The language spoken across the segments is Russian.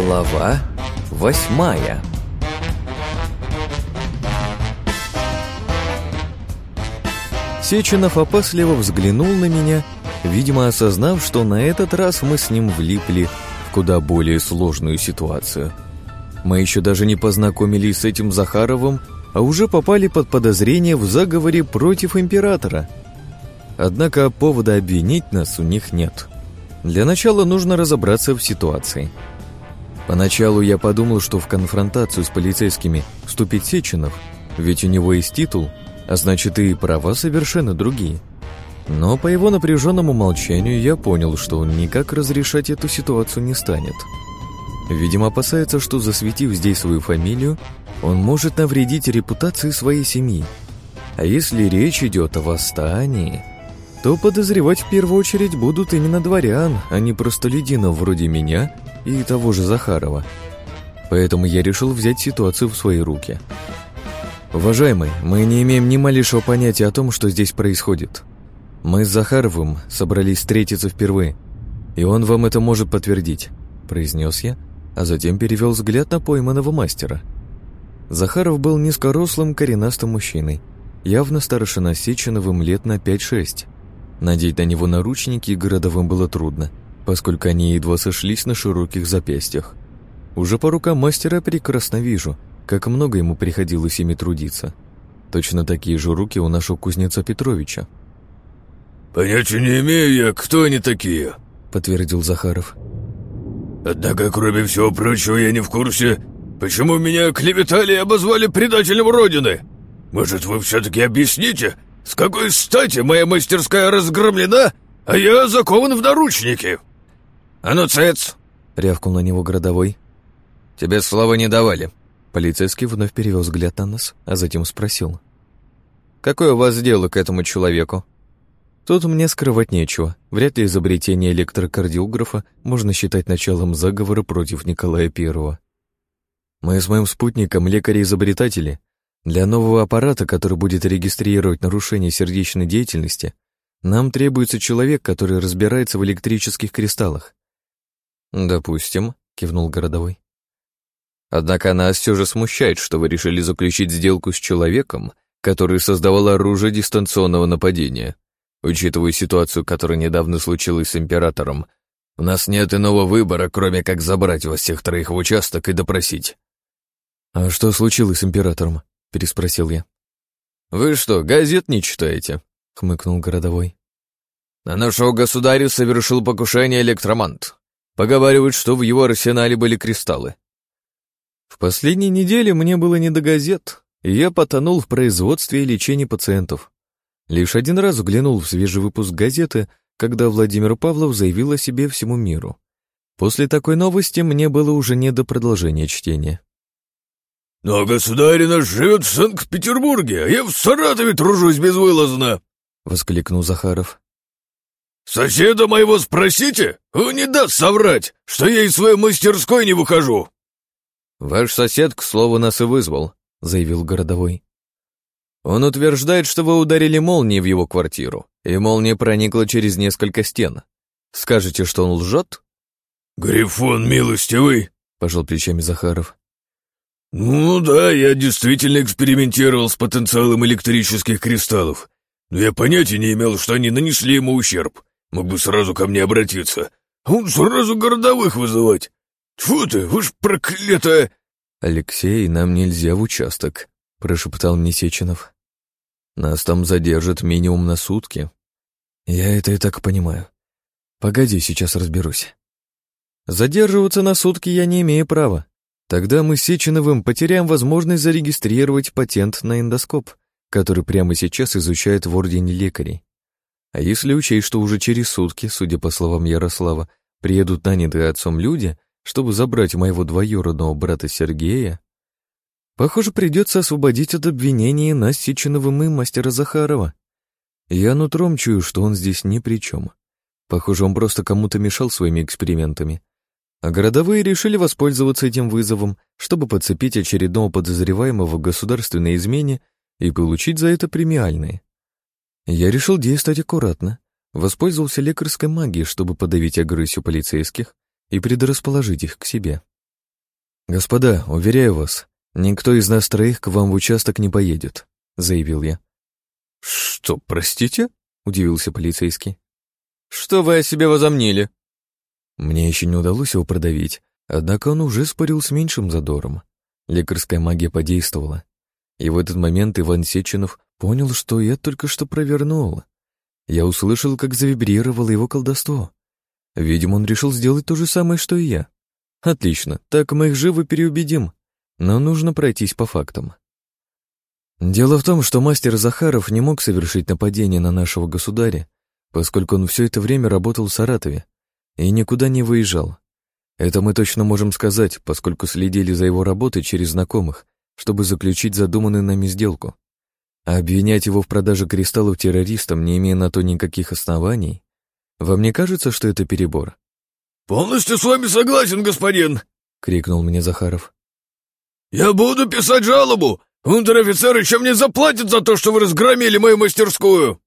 Глава восьмая Сеченов опасливо взглянул на меня, видимо, осознав, что на этот раз мы с ним влипли в куда более сложную ситуацию. Мы еще даже не познакомились с этим Захаровым, а уже попали под подозрение в заговоре против императора. Однако повода обвинить нас у них нет. Для начала нужно разобраться в ситуации. Поначалу я подумал, что в конфронтацию с полицейскими вступит Сеченов, ведь у него есть титул, а значит и права совершенно другие. Но по его напряженному молчанию я понял, что он никак разрешать эту ситуацию не станет. Видимо, опасается, что засветив здесь свою фамилию, он может навредить репутации своей семьи. А если речь идет о восстании, то подозревать в первую очередь будут именно дворян, а не простолюдинов вроде меня и того же Захарова. Поэтому я решил взять ситуацию в свои руки. «Уважаемый, мы не имеем ни малейшего понятия о том, что здесь происходит. Мы с Захаровым собрались встретиться впервые, и он вам это может подтвердить», — произнес я, а затем перевел взгляд на пойманного мастера. Захаров был низкорослым, коренастым мужчиной, явно старше Насеченовым лет на 5-6. Надеть на него наручники городовым было трудно, поскольку они едва сошлись на широких запястьях. Уже по рукам мастера прекрасно вижу, как много ему приходилось ими трудиться. Точно такие же руки у нашего кузнеца Петровича. «Понятия не имею я, кто они такие», — подтвердил Захаров. «Однако, кроме всего прочего, я не в курсе, почему меня клеветали и обозвали предателем Родины. Может, вы все-таки объясните, с какой стати моя мастерская разгромлена, а я закован в наручники?» «А ну, цец!» — рявкнул на него городовой. «Тебе слова не давали». Полицейский вновь перевел взгляд на нас, а затем спросил. «Какое у вас дело к этому человеку?» Тут мне скрывать нечего. Вряд ли изобретение электрокардиографа можно считать началом заговора против Николая Первого. Мы с моим спутником лекари-изобретатели. Для нового аппарата, который будет регистрировать нарушение сердечной деятельности, нам требуется человек, который разбирается в электрических кристаллах. «Допустим», — кивнул городовой. «Однако нас все же смущает, что вы решили заключить сделку с человеком, который создавал оружие дистанционного нападения. Учитывая ситуацию, которая недавно случилась с императором, у нас нет иного выбора, кроме как забрать вас всех троих в участок и допросить». «А что случилось с императором?» — переспросил я. «Вы что, газет не читаете?» — хмыкнул городовой. «На нашего государя совершил покушение электромант. Поговаривают, что в его арсенале были кристаллы. В последние недели мне было не до газет, и я потонул в производстве и лечении пациентов. Лишь один раз взглянул в свежий выпуск газеты, когда Владимир Павлов заявил о себе всему миру. После такой новости мне было уже не до продолжения чтения. «Но государь наш живет в Санкт-Петербурге, а я в Саратове тружусь безвылазно!» — воскликнул Захаров. «Соседа моего спросите, он не даст соврать, что я из своей мастерской не выхожу!» «Ваш сосед, к слову, нас и вызвал», — заявил городовой. Он утверждает, что вы ударили молнией в его квартиру, и молния проникла через несколько стен. Скажете, что он лжет? Грифон милостивый, пожал плечами Захаров. Ну да, я действительно экспериментировал с потенциалом электрических кристаллов, но я понятия не имел, что они нанесли ему ущерб. Мог бы сразу ко мне обратиться. А он сразу городовых вызывать. Тьфу ты, вы ж проклятая... Алексей, нам нельзя в участок, прошептал мне Сеченов. Нас там задержат минимум на сутки. Я это и так понимаю. Погоди, сейчас разберусь. Задерживаться на сутки я не имею права. Тогда мы с Сеченовым потеряем возможность зарегистрировать патент на эндоскоп, который прямо сейчас изучают в Ордене лекарей. А если учесть, что уже через сутки, судя по словам Ярослава, приедут нанятые отцом люди, чтобы забрать моего двоюродного брата Сергея, Похоже, придется освободить от обвинения нас Сеченовым и мастера Захарова. Я нутром чую, что он здесь ни при чем. Похоже, он просто кому-то мешал своими экспериментами. А городовые решили воспользоваться этим вызовом, чтобы подцепить очередного подозреваемого в государственной измене и получить за это премиальные. Я решил действовать аккуратно, воспользовался лекарской магией, чтобы подавить агрессию полицейских и предрасположить их к себе. «Господа, уверяю вас, никто из нас троих к вам в участок не поедет», — заявил я. «Что, простите?» — удивился полицейский. «Что вы о себе возомнили?» Мне еще не удалось его продавить, однако он уже спорил с меньшим задором. Лекарская магия подействовала. И в этот момент Иван Сеченов понял, что я только что провернул. Я услышал, как завибрировало его колдовство. Видимо, он решил сделать то же самое, что и я. Отлично, так мы их живо переубедим. Но нужно пройтись по фактам. Дело в том, что мастер Захаров не мог совершить нападение на нашего государя, поскольку он все это время работал в Саратове и никуда не выезжал. Это мы точно можем сказать, поскольку следили за его работой через знакомых, чтобы заключить задуманную нами сделку. А обвинять его в продаже кристаллов террористам, не имея на то никаких оснований, вам не кажется, что это перебор? «Полностью с вами согласен, господин!» — крикнул мне Захаров. «Я буду писать жалобу! Унтер-офицер еще мне заплатит за то, что вы разгромили мою мастерскую!»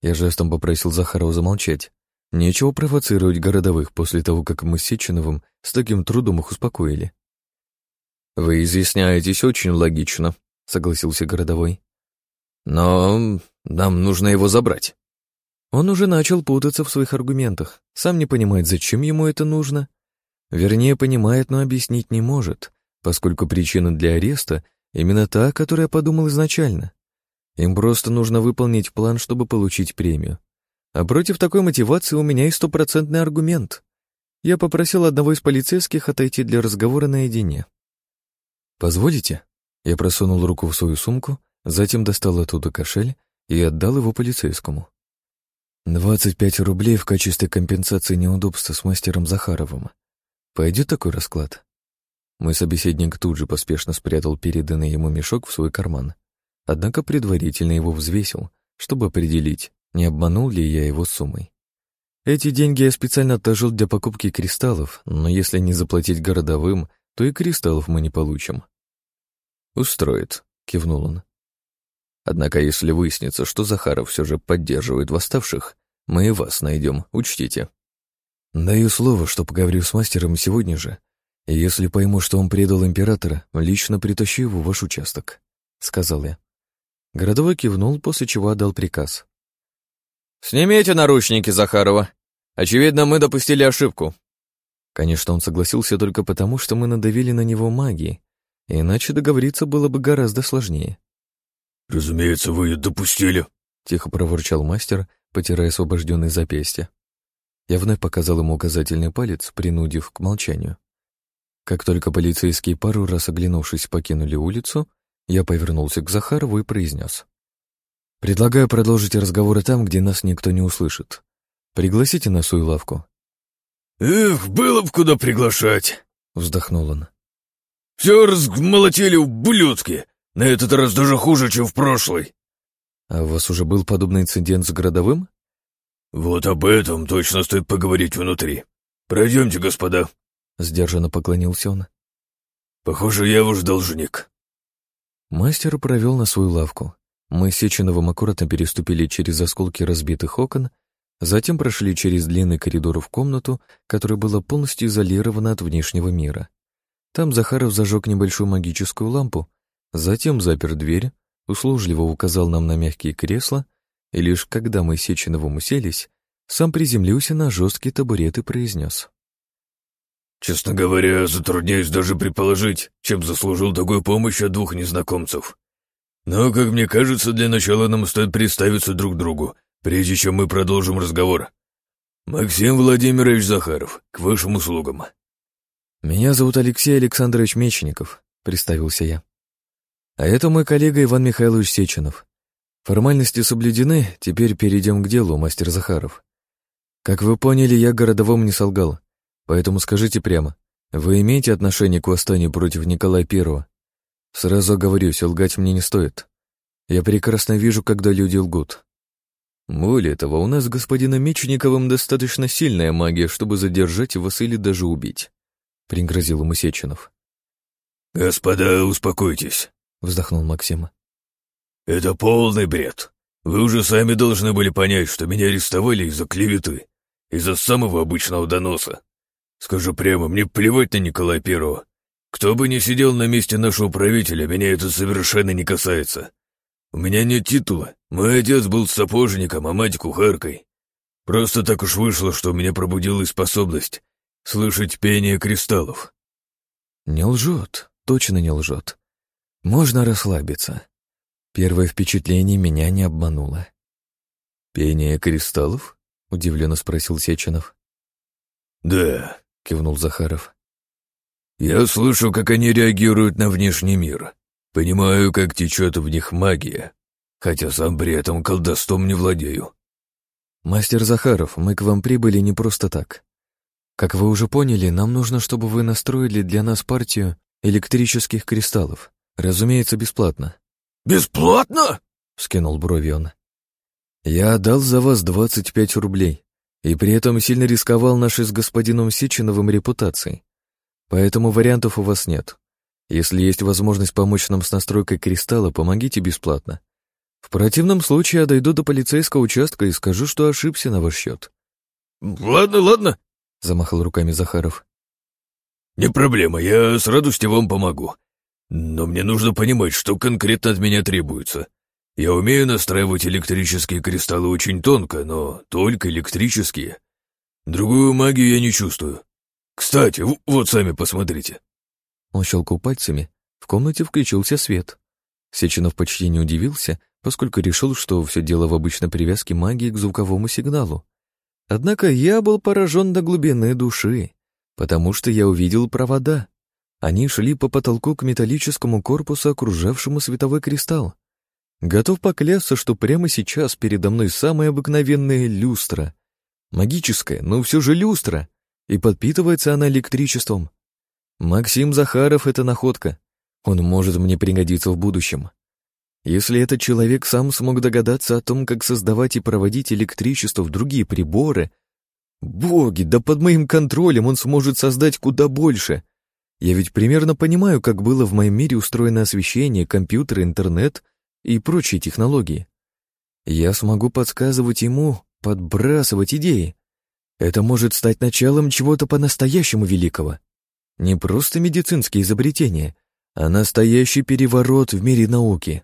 Я жестом попросил Захарова замолчать. Нечего провоцировать городовых после того, как мы с Сеченовым с таким трудом их успокоили. «Вы изъясняетесь очень логично», — согласился городовой. «Но нам нужно его забрать». Он уже начал путаться в своих аргументах, сам не понимает, зачем ему это нужно. Вернее, понимает, но объяснить не может, поскольку причина для ареста именно та, о которой я подумал изначально. Им просто нужно выполнить план, чтобы получить премию. А против такой мотивации у меня есть стопроцентный аргумент. Я попросил одного из полицейских отойти для разговора наедине. «Позволите?» Я просунул руку в свою сумку, затем достал оттуда кошель и отдал его полицейскому. «Двадцать пять рублей в качестве компенсации неудобства с мастером Захаровым. Пойдет такой расклад?» Мой собеседник тут же поспешно спрятал переданный ему мешок в свой карман, однако предварительно его взвесил, чтобы определить, не обманул ли я его суммой. Эти деньги я специально отложил для покупки кристаллов, но если не заплатить городовым, то и кристаллов мы не получим. «Устроит», — кивнул он. «Однако, если выяснится, что Захаров все же поддерживает восставших, мы и вас найдем, учтите. Даю слово, что поговорю с мастером сегодня же, и если пойму, что он предал императора, лично притащу его в ваш участок», — сказал я. Городовой кивнул, после чего отдал приказ. «Снимите наручники, Захарова. Очевидно, мы допустили ошибку». Конечно, он согласился только потому, что мы надавили на него магией, иначе договориться было бы гораздо сложнее. «Разумеется, вы допустили», — тихо проворчал мастер, потирая освобожденные запястья. Я вновь показал ему указательный палец, принудив к молчанию. Как только полицейские пару раз оглянувшись покинули улицу, я повернулся к Захарову и произнес. Предлагаю продолжить разговоры там, где нас никто не услышит. Пригласите на свою лавку. Эх, было бы куда приглашать, вздохнул он. Все размолотили ублюдки. На этот раз даже хуже, чем в прошлый. А у вас уже был подобный инцидент с городовым? Вот об этом точно стоит поговорить внутри. Пройдемте, господа. Сдержанно поклонился он. Похоже, я уж должник. Мастер провел на свою лавку. Мы с Сеченовым аккуратно переступили через осколки разбитых окон, затем прошли через длинный коридор в комнату, которая была полностью изолирована от внешнего мира. Там Захаров зажег небольшую магическую лампу, затем запер дверь, услужливо указал нам на мягкие кресла, и лишь когда мы Сеченовым уселись, сам приземлился на жесткий табурет и произнес. «Честно говоря, затрудняюсь даже предположить, чем заслужил такую помощь от двух незнакомцев. Но, как мне кажется, для начала нам стоит представиться друг другу, прежде чем мы продолжим разговор. Максим Владимирович Захаров, к вашим услугам. Меня зовут Алексей Александрович Мечников, представился я. А это мой коллега Иван Михайлович Сеченов. Формальности соблюдены, теперь перейдем к делу, мастер Захаров. Как вы поняли, я городовому не солгал, поэтому скажите прямо, вы имеете отношение к восстанию против Николая Первого? Сразу оговорюсь, лгать мне не стоит. Я прекрасно вижу, когда люди лгут. Более того, у нас с господином Мечниковым достаточно сильная магия, чтобы задержать вас или даже убить», — пригрозил ему Сеченов. «Господа, успокойтесь», — вздохнул Максим. «Это полный бред. Вы уже сами должны были понять, что меня арестовали из-за клеветы, из-за самого обычного доноса. Скажу прямо, мне плевать на Николая Первого. Кто бы ни сидел на месте нашего правителя, меня это совершенно не касается. У меня нет титула. Мой отец был сапожником, а мать кухаркой. Просто так уж вышло, что у меня пробудилась способность слышать пение кристаллов. Не лжет, точно не лжет. Можно расслабиться. Первое впечатление меня не обмануло. «Пение кристаллов?» — удивленно спросил Сеченов. «Да», — кивнул Захаров. «Я слышу, как они реагируют на внешний мир. Понимаю, как течет в них магия, хотя сам при этом колдовством не владею». «Мастер Захаров, мы к вам прибыли не просто так. Как вы уже поняли, нам нужно, чтобы вы настроили для нас партию электрических кристаллов. Разумеется, бесплатно». «Бесплатно?» — скинул брови он. «Я отдал за вас 25 рублей, и при этом сильно рисковал нашей с господином Сеченовым репутацией. Поэтому вариантов у вас нет. Если есть возможность помочь нам с настройкой кристалла, помогите бесплатно. В противном случае я дойду до полицейского участка и скажу, что ошибся на ваш счет». «Ладно, ладно», — замахал руками Захаров. «Не проблема, я с радостью вам помогу. Но мне нужно понимать, что конкретно от меня требуется. Я умею настраивать электрические кристаллы очень тонко, но только электрические. Другую магию я не чувствую. Кстати, вот сами посмотрите. Он щелкал пальцами. В комнате включился свет. Сеченов почти не удивился, поскольку решил, что все дело в обычной привязке магии к звуковому сигналу. Однако я был поражен до глубины души, потому что я увидел провода, они шли по потолку к металлическому корпусу, окружавшему световой кристалл. Готов поклясться, что прямо сейчас передо мной самая обыкновенная люстра. Магическая, но все же люстра. И подпитывается она электричеством. Максим Захаров — это находка. Он может мне пригодиться в будущем. Если этот человек сам смог догадаться о том, как создавать и проводить электричество в другие приборы, боги, да под моим контролем он сможет создать куда больше — я ведь примерно понимаю, как было в моем мире устроено освещение, компьютер, интернет и прочие технологии. Я смогу подсказывать ему, подбрасывать идеи. Это может стать началом чего-то по-настоящему великого. Не просто медицинские изобретения, а настоящий переворот в мире науки.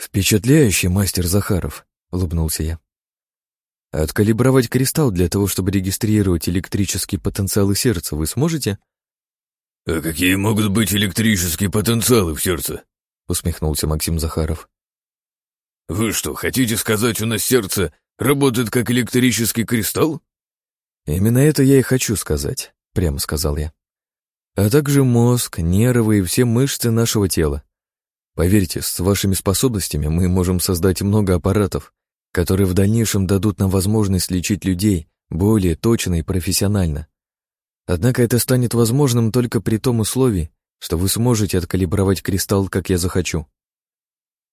«Впечатляющий мастер Захаров», — улыбнулся я. «Откалибровать кристалл для того, чтобы регистрировать электрические потенциалы сердца, вы сможете?» «А какие могут быть электрические потенциалы в сердце?» — усмехнулся Максим Захаров. «Вы что, хотите сказать, у нас сердце работает как электрический кристалл?» «Именно это я и хочу сказать», — прямо сказал я. «А также мозг, нервы и все мышцы нашего тела. Поверьте, с вашими способностями мы можем создать много аппаратов, которые в дальнейшем дадут нам возможность лечить людей более точно и профессионально. Однако это станет возможным только при том условии, что вы сможете откалибровать кристалл, как я захочу.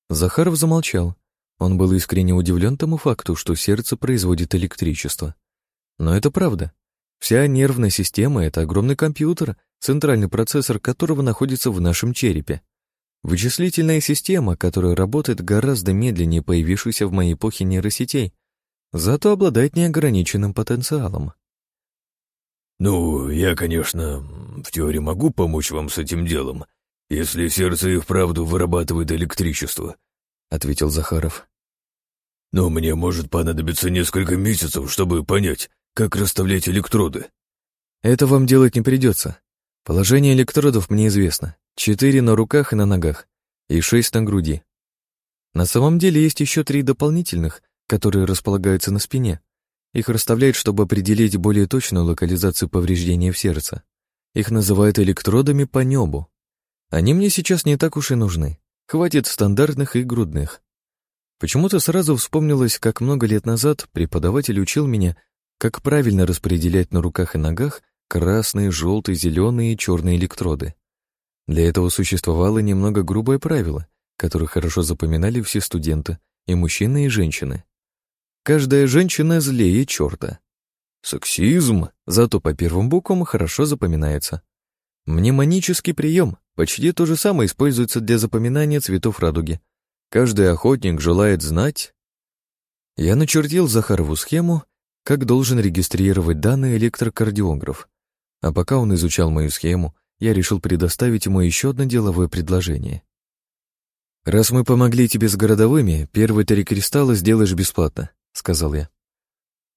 Захаров замолчал. Он был искренне удивлен тому факту, что сердце производит электричество. Но это правда. Вся нервная система — это огромный компьютер, центральный процессор которого находится в нашем черепе. Вычислительная система, которая работает гораздо медленнее появившейся в моей эпохе нейросетей, зато обладает неограниченным потенциалом. «Ну, я, конечно, в теории могу помочь вам с этим делом, если сердце и вправду вырабатывает электричество», — ответил Захаров. «Но мне может понадобиться несколько месяцев, чтобы понять, как расставлять электроды». «Это вам делать не придется. Положение электродов мне известно. Четыре на руках и на ногах, и шесть на груди. На самом деле есть еще три дополнительных, которые располагаются на спине, их расставляют, чтобы определить более точную локализацию повреждения в сердце. Их называют электродами по небу. Они мне сейчас не так уж и нужны. Хватит стандартных и грудных. Почему-то сразу вспомнилось, как много лет назад преподаватель учил меня, как правильно распределять на руках и ногах красные, желтые, зеленые и черные электроды. Для этого существовало немного грубое правило, которое хорошо запоминали все студенты, и мужчины, и женщины. Каждая женщина злее черта. Сексизм, зато по первым буквам хорошо запоминается. Мнемонический прием почти то же самое используется для запоминания цветов радуги. Каждый охотник желает знать. Я начертил Захарову схему, как должен регистрировать данные электрокардиограф. А пока он изучал мою схему, я решил предоставить ему еще одно деловое предложение. «Раз мы помогли тебе с городовыми, первые три кристалла сделаешь бесплатно», — сказал я.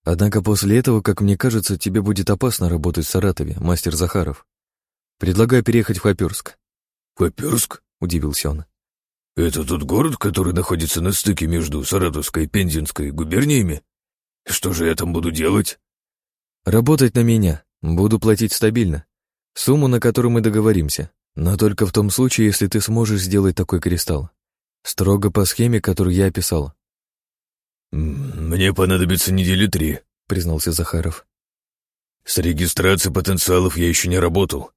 «Однако после этого, как мне кажется, тебе будет опасно работать в Саратове, мастер Захаров. Предлагаю переехать в Хоперск». «Хоперск?» — удивился он. «Это тот город, который находится на стыке между Саратовской и Пензенской губерниями? Что же я там буду делать?» «Работать на меня. Буду платить стабильно. Сумму, на которую мы договоримся. Но только в том случае, если ты сможешь сделать такой кристалл. Строго по схеме, которую я описал». «Мне понадобится недели три», — признался Захаров. «С регистрацией потенциалов я еще не работал».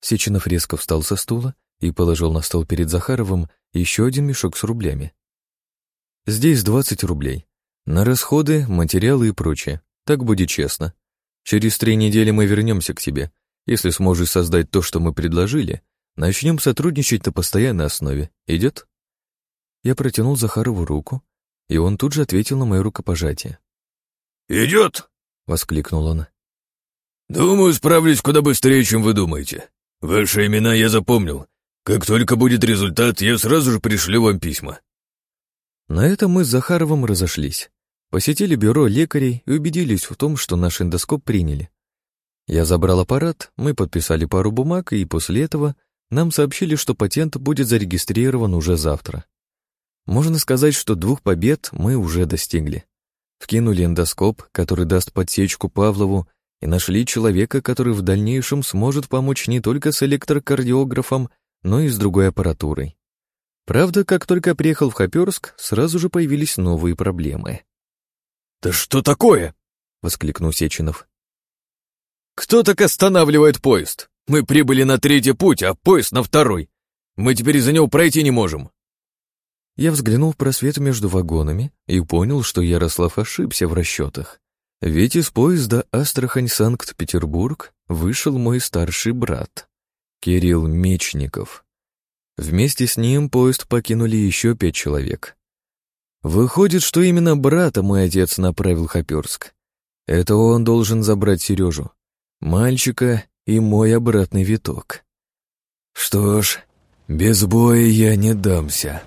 Сеченов резко встал со стула и положил на стол перед Захаровым еще один мешок с рублями. Здесь 20 рублей. На расходы, материалы и прочее. Так будет честно. Через три недели мы вернемся к тебе. Если сможешь создать то, что мы предложили, начнем сотрудничать на постоянной основе. Идет? Я протянул Захарову руку, и он тут же ответил на мое рукопожатие. «Идет!» — воскликнул он. «Думаю, справлюсь куда быстрее, чем вы думаете. Ваши имена я запомнил, как только будет результат, я сразу же пришлю вам письма». На этом мы с Захаровым разошлись. Посетили бюро лекарей и убедились в том, что наш эндоскоп приняли. Я забрал аппарат, мы подписали пару бумаг, и после этого нам сообщили, что патент будет зарегистрирован уже завтра. Можно сказать, что двух побед мы уже достигли. Вкинули эндоскоп, который даст подсечку Павлову, и нашли человека, который в дальнейшем сможет помочь не только с электрокардиографом, но и с другой аппаратурой. Правда, как только приехал в Хоперск, сразу же появились новые проблемы. «Да что такое?» — воскликнул Сеченов. «Кто так останавливает поезд? Мы прибыли на третий путь, а поезд на второй. Мы теперь из-за него пройти не можем». Я взглянул в просвет между вагонами и понял, что Ярослав ошибся в расчетах. Ведь из поезда Астрахань-Санкт-Петербург вышел мой старший брат. Кирилл Мечников. Вместе с ним поезд покинули еще пять человек. Выходит, что именно брата мой отец направил в Хоперск. Это он должен забрать Сережу, мальчика и мой обратный виток. Что ж, без боя я не дамся.